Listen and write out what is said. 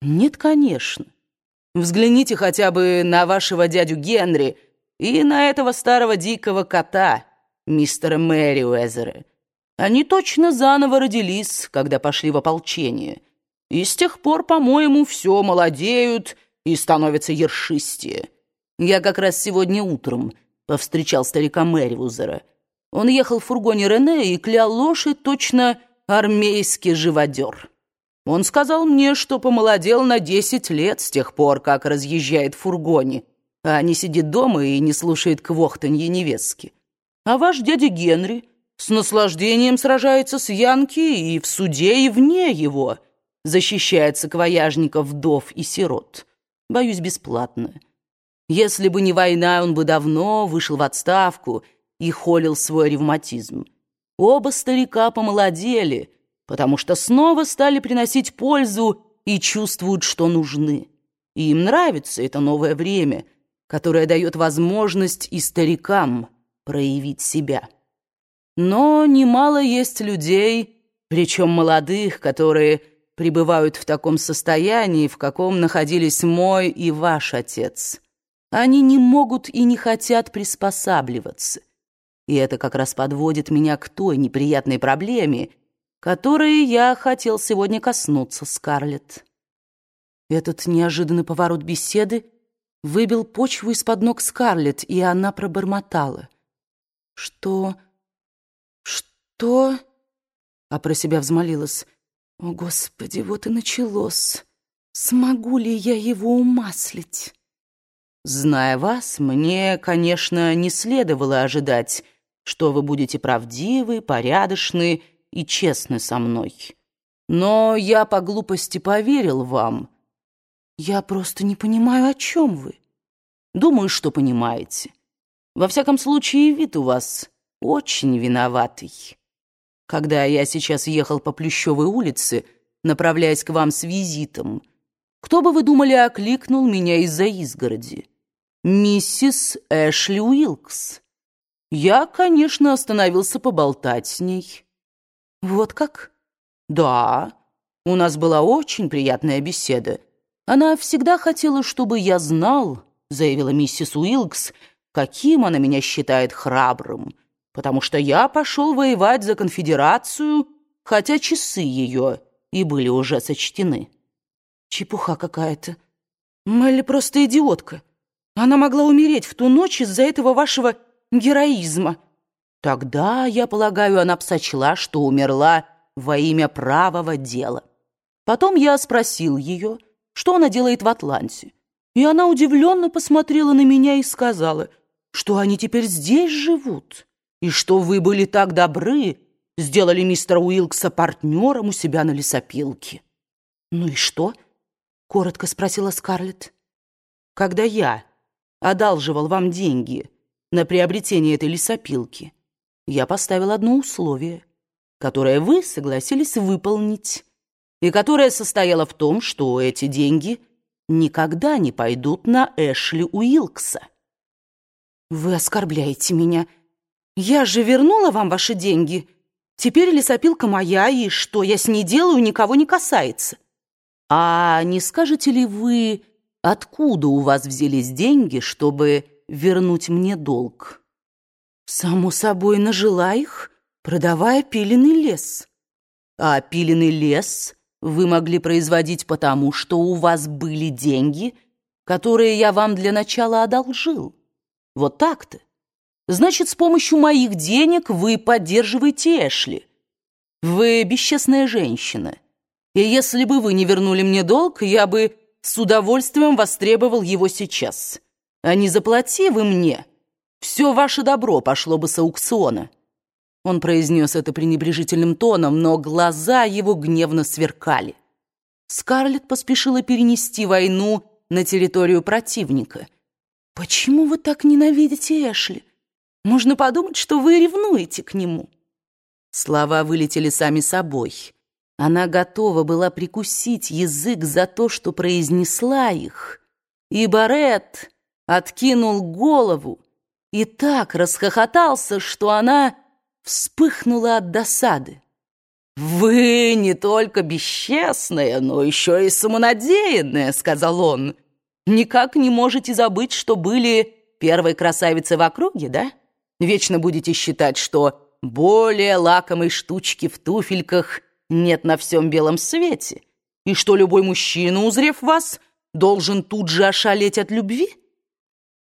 Нет, конечно. Взгляните хотя бы на вашего дядю Генри и на этого старого дикого кота, мистера Мэри Уэзера. Они точно заново родились, когда пошли в ополчение. И с тех пор, по-моему, все молодеют и становятся ершистее. Я как раз сегодня утром повстречал старика Мэривузера. Он ехал в фургоне Рене и клял лошадь точно армейский живодер. Он сказал мне, что помолодел на десять лет с тех пор, как разъезжает в фургоне, а не сидит дома и не слушает квохтанье невестки. А ваш дядя Генри с наслаждением сражается с Янки и в суде, и вне его, защищает саквояжников, вдов и сирот. Боюсь, бесплатно. Если бы не война, он бы давно вышел в отставку и холил свой ревматизм. Оба старика помолодели — потому что снова стали приносить пользу и чувствуют, что нужны. И им нравится это новое время, которое дает возможность и старикам проявить себя. Но немало есть людей, причем молодых, которые пребывают в таком состоянии, в каком находились мой и ваш отец. Они не могут и не хотят приспосабливаться. И это как раз подводит меня к той неприятной проблеме, которые я хотел сегодня коснуться, Скарлетт. Этот неожиданный поворот беседы выбил почву из-под ног Скарлетт, и она пробормотала. «Что? Что?» А про себя взмолилась. «О, Господи, вот и началось. Смогу ли я его умаслить?» «Зная вас, мне, конечно, не следовало ожидать, что вы будете правдивы, порядочны и честны со мной. Но я по глупости поверил вам. Я просто не понимаю, о чем вы. Думаю, что понимаете. Во всяком случае, вид у вас очень виноватый. Когда я сейчас ехал по Плющевой улице, направляясь к вам с визитом, кто бы вы думали окликнул меня из-за изгороди? Миссис Эшли Уилкс. Я, конечно, остановился поболтать с ней. «Вот как?» «Да, у нас была очень приятная беседа. Она всегда хотела, чтобы я знал», — заявила миссис Уилкс, «каким она меня считает храбрым, потому что я пошел воевать за конфедерацию, хотя часы ее и были уже сочтены». «Чепуха какая-то. Мелли просто идиотка. Она могла умереть в ту ночь из-за этого вашего героизма». Тогда, я полагаю, она сочла, что умерла во имя правого дела. Потом я спросил ее, что она делает в Атланте. И она удивленно посмотрела на меня и сказала, что они теперь здесь живут, и что вы были так добры, сделали мистера Уилкса партнером у себя на лесопилке. «Ну и что?» — коротко спросила Скарлетт. «Когда я одалживал вам деньги на приобретение этой лесопилки, я поставил одно условие, которое вы согласились выполнить, и которое состояло в том, что эти деньги никогда не пойдут на Эшли Уилкса. Вы оскорбляете меня. Я же вернула вам ваши деньги. Теперь лесопилка моя, и что я с ней делаю, никого не касается. А не скажете ли вы, откуда у вас взялись деньги, чтобы вернуть мне долг?» Само собой, нажила их, продавая пиленый лес. А пиленый лес вы могли производить потому, что у вас были деньги, которые я вам для начала одолжил. Вот так-то. Значит, с помощью моих денег вы поддерживаете Эшли. Вы бесчестная женщина. И если бы вы не вернули мне долг, я бы с удовольствием востребовал его сейчас. А не заплати вы мне, все ваше добро пошло бы с аукциона». Он произнес это пренебрежительным тоном, но глаза его гневно сверкали. Скарлетт поспешила перенести войну на территорию противника. «Почему вы так ненавидите Эшли? Можно подумать, что вы ревнуете к нему». Слова вылетели сами собой. Она готова была прикусить язык за то, что произнесла их. И Барет откинул голову, и так расхохотался, что она вспыхнула от досады. «Вы не только бесчестная, но еще и самонадеянная», — сказал он. «Никак не можете забыть, что были первой красавицей в округе, да? Вечно будете считать, что более лакомой штучки в туфельках нет на всем белом свете, и что любой мужчина, узрев вас, должен тут же ошалеть от любви?